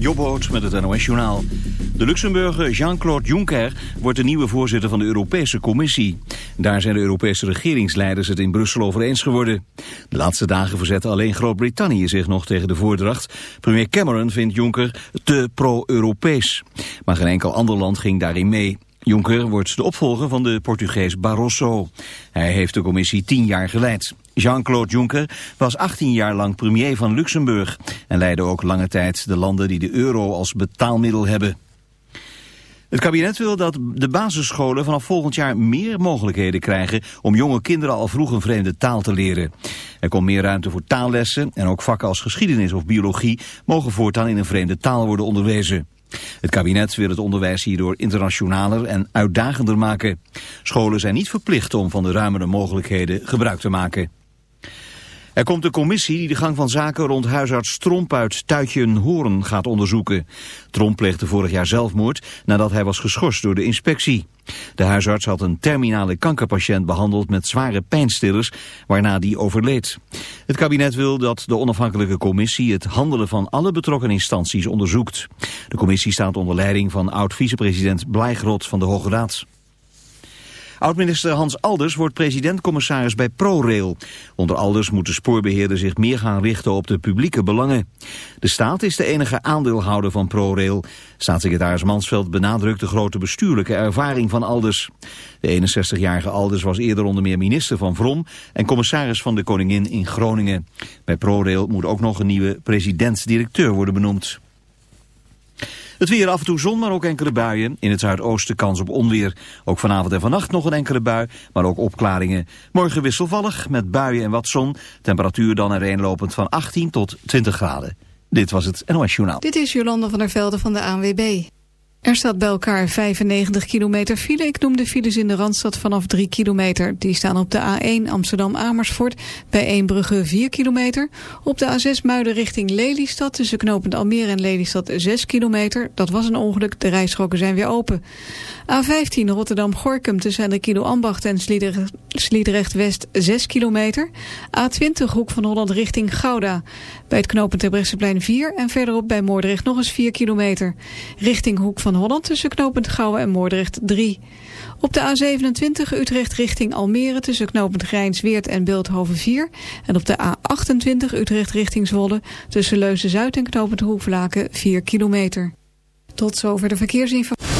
Jobboot met het NOS Journaal. De Luxemburger Jean-Claude Juncker wordt de nieuwe voorzitter van de Europese Commissie. Daar zijn de Europese regeringsleiders het in Brussel over eens geworden. De laatste dagen verzette alleen Groot-Brittannië zich nog tegen de voordracht. Premier Cameron vindt Juncker te pro-Europees. Maar geen enkel ander land ging daarin mee. Juncker wordt de opvolger van de Portugees Barroso. Hij heeft de commissie tien jaar geleid. Jean-Claude Juncker was 18 jaar lang premier van Luxemburg... en leidde ook lange tijd de landen die de euro als betaalmiddel hebben. Het kabinet wil dat de basisscholen vanaf volgend jaar meer mogelijkheden krijgen om jonge kinderen al vroeg een vreemde taal te leren. Er komt meer ruimte voor taallessen en ook vakken als geschiedenis of biologie mogen voortaan in een vreemde taal worden onderwezen. Het kabinet wil het onderwijs hierdoor internationaler en uitdagender maken. Scholen zijn niet verplicht om van de ruimere mogelijkheden gebruik te maken. Er komt een commissie die de gang van zaken rond huisarts Tromp uit Tuitjen-Hoorn gaat onderzoeken. Tromp pleegde vorig jaar zelfmoord nadat hij was geschorst door de inspectie. De huisarts had een terminale kankerpatiënt behandeld met zware pijnstillers, waarna die overleed. Het kabinet wil dat de onafhankelijke commissie het handelen van alle betrokken instanties onderzoekt. De commissie staat onder leiding van oud-vicepresident Blijgrot van de Hoge Raad. Oud-minister Hans Alders wordt president-commissaris bij ProRail. Onder Alders moet de spoorbeheerder zich meer gaan richten op de publieke belangen. De staat is de enige aandeelhouder van ProRail. Staatssecretaris Mansveld benadrukt de grote bestuurlijke ervaring van Alders. De 61-jarige Alders was eerder onder meer minister van Vrom en commissaris van de Koningin in Groningen. Bij ProRail moet ook nog een nieuwe president-directeur worden benoemd. Het weer af en toe zon, maar ook enkele buien. In het zuidoosten kans op onweer. Ook vanavond en vannacht nog een enkele bui, maar ook opklaringen. Morgen wisselvallig, met buien en wat zon. Temperatuur dan ereenlopend van 18 tot 20 graden. Dit was het NOS Journaal. Dit is Jolanda van der Velde van de ANWB. Er staat bij elkaar 95 kilometer file. Ik noem de files in de Randstad vanaf 3 kilometer. Die staan op de A1 Amsterdam-Amersfoort bij Eembrugge 4 kilometer. Op de A6 Muiden richting Lelystad tussen knopend Almere en Lelystad 6 kilometer. Dat was een ongeluk, de rijstroken zijn weer open. A15 Rotterdam-Gorkum tussen de Kilo Ambacht en Sliedrecht-West 6 kilometer. A20 Hoek van Holland richting Gouda. Bij het knooppunt Terbrechtseplein 4 en verderop bij Moordrecht nog eens 4 kilometer. Richting Hoek van Holland tussen knooppunt Gouwen en Moordrecht 3. Op de A27 Utrecht richting Almere tussen knooppunt Grijnsweert en Beeldhoven 4. En op de A28 Utrecht richting Zwolle tussen Leuzen-Zuid en knooppunt Hoeflaken 4 kilometer. Tot zover de verkeersinformatie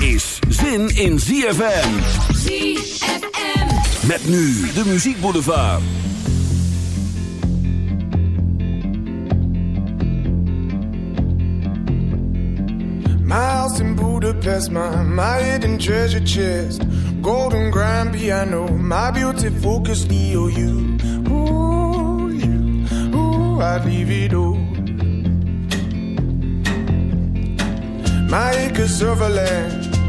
Is zin in ZFM. ZFM. Met nu de muziekboulevard. My house in Budapest, my, my hidden treasure chest. Golden grand piano, my beauty focus EOU. I'd leave it all. My acres of land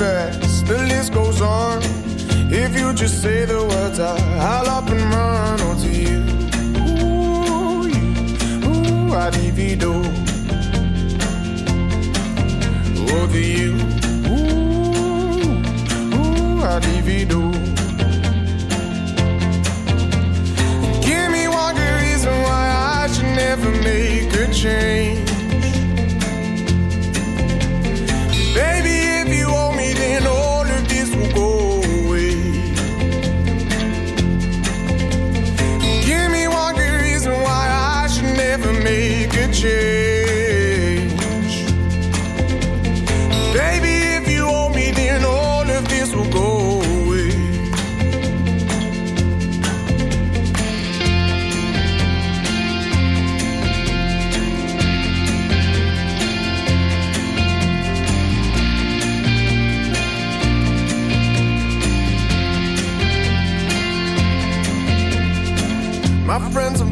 Artifacts, the list goes on. If you just say the words, I, I'll up and run onto you. Ooh, you, ooh, I'd divido. Over you, ooh, ooh, I'd divido. Give me one good reason why I should never make a change.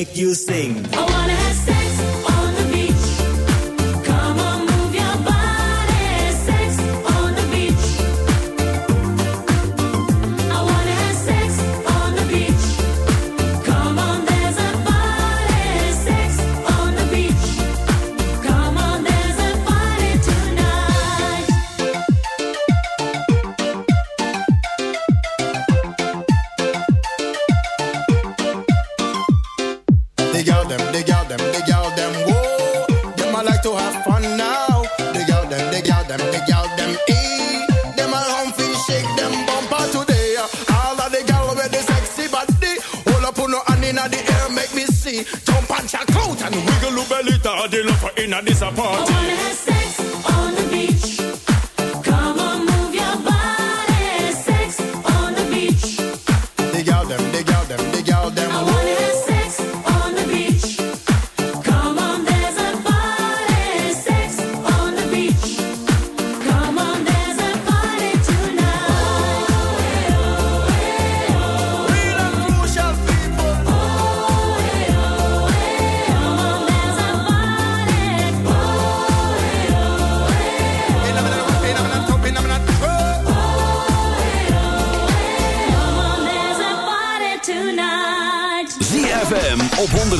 make you sing. the girl them, the girl them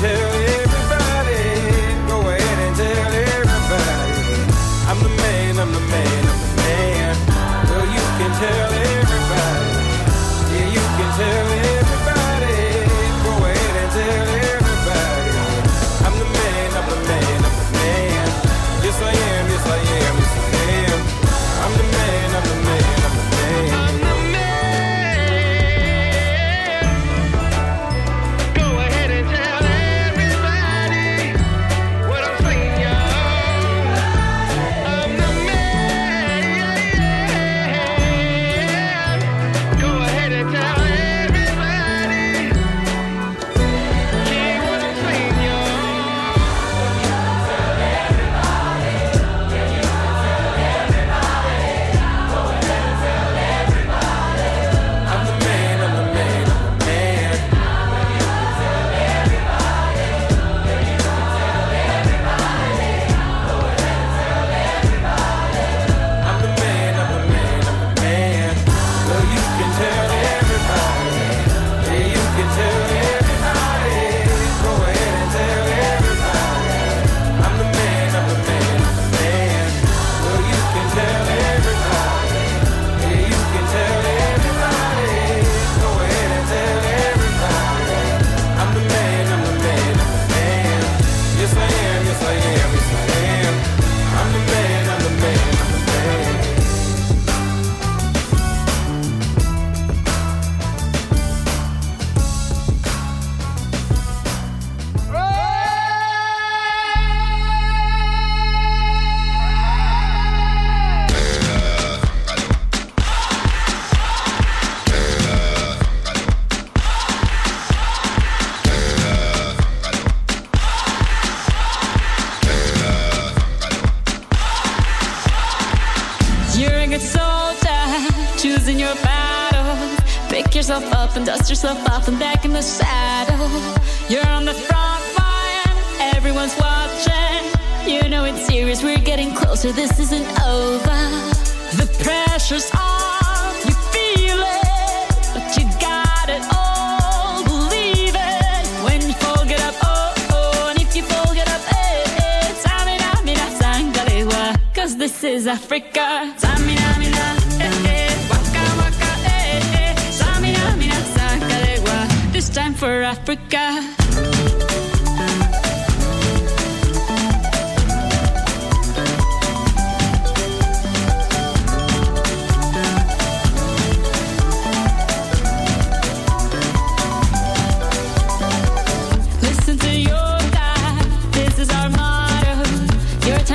cemetery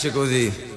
piace così.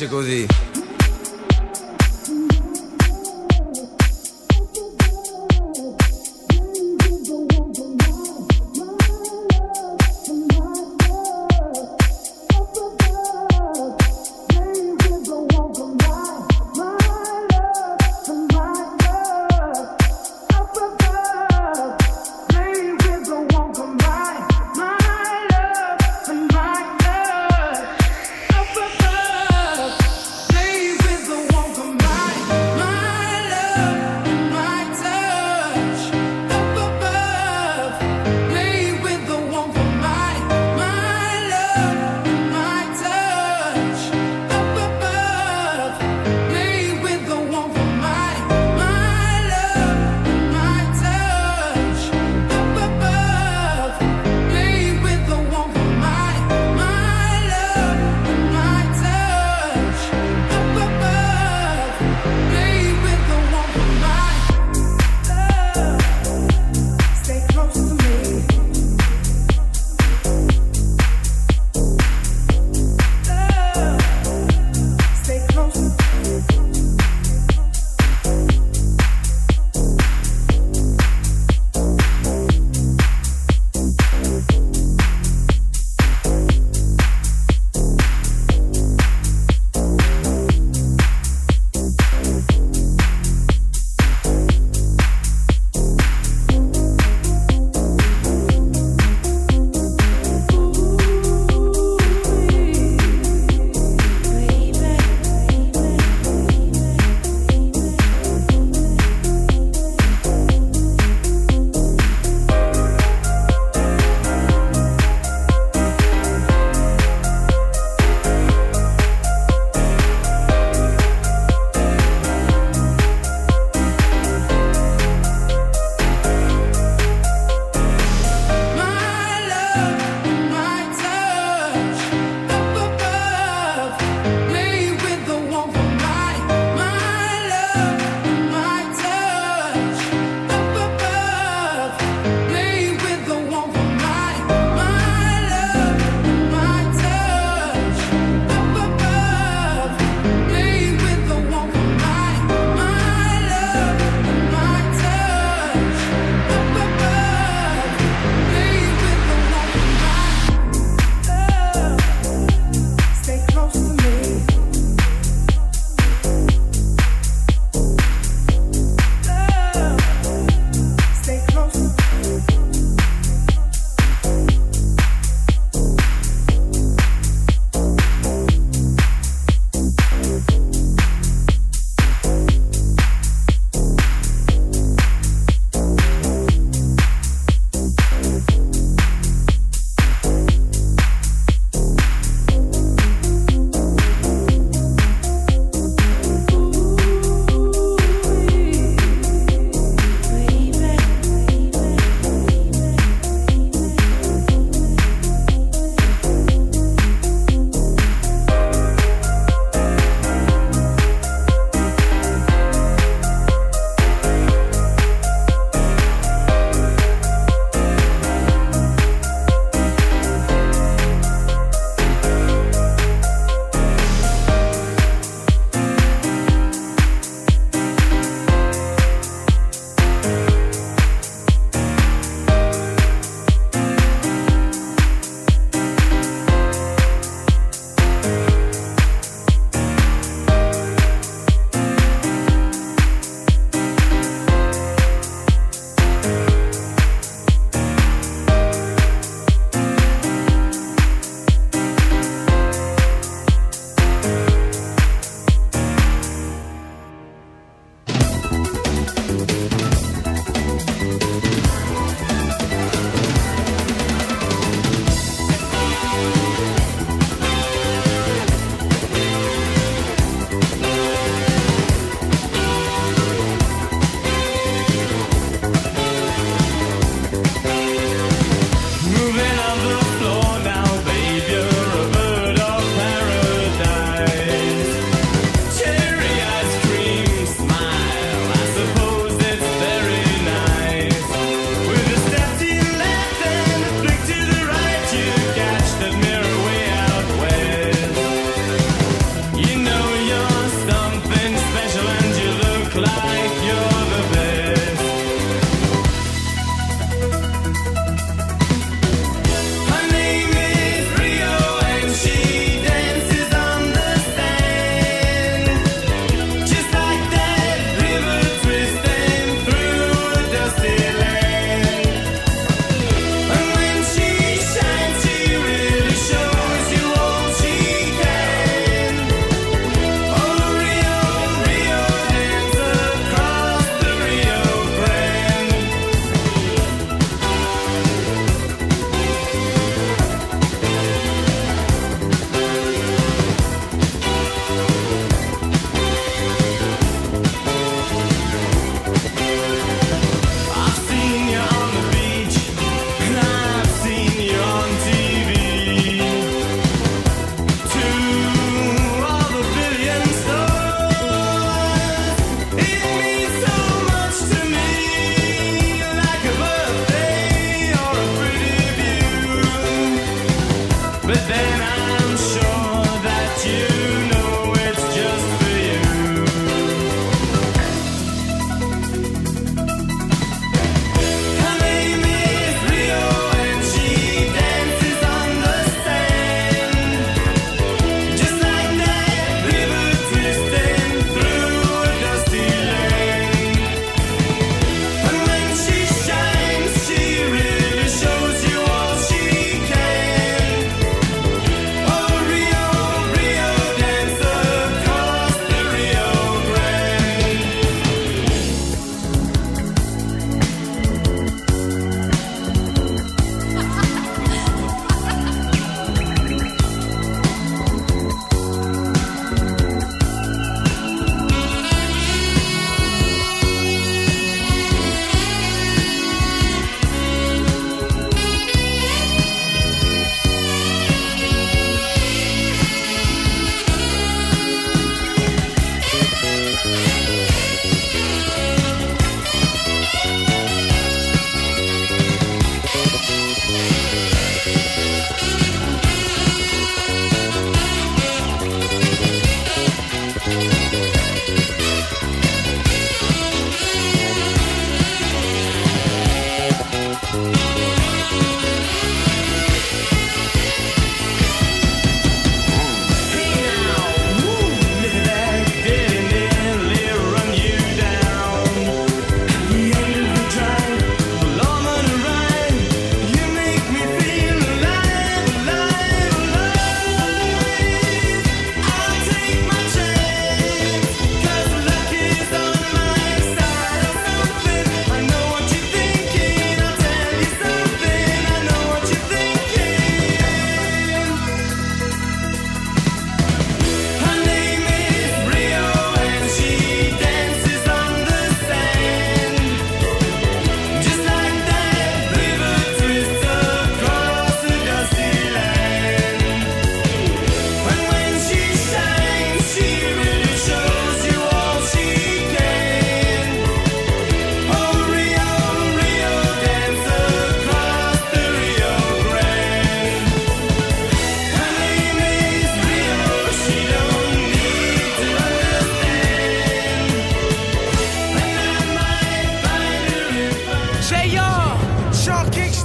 piace così.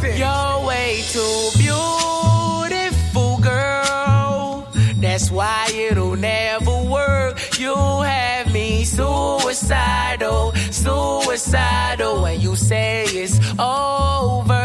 Six. You're way too beautiful, girl. That's why it'll never work. You have me suicidal, suicidal when you say it's over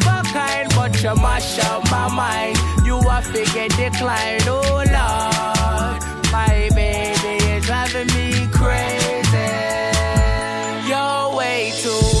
you mash up my mind. You are figure decline. Oh, Lord. My baby is driving me crazy. You're way too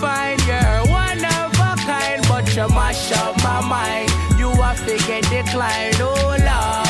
divine. You're one of a kind, but you mash up my mind. You are figure decline. Oh, Lord.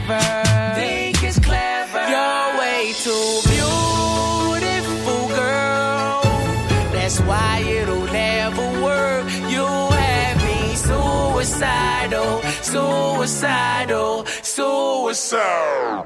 Suicidal, suicidal,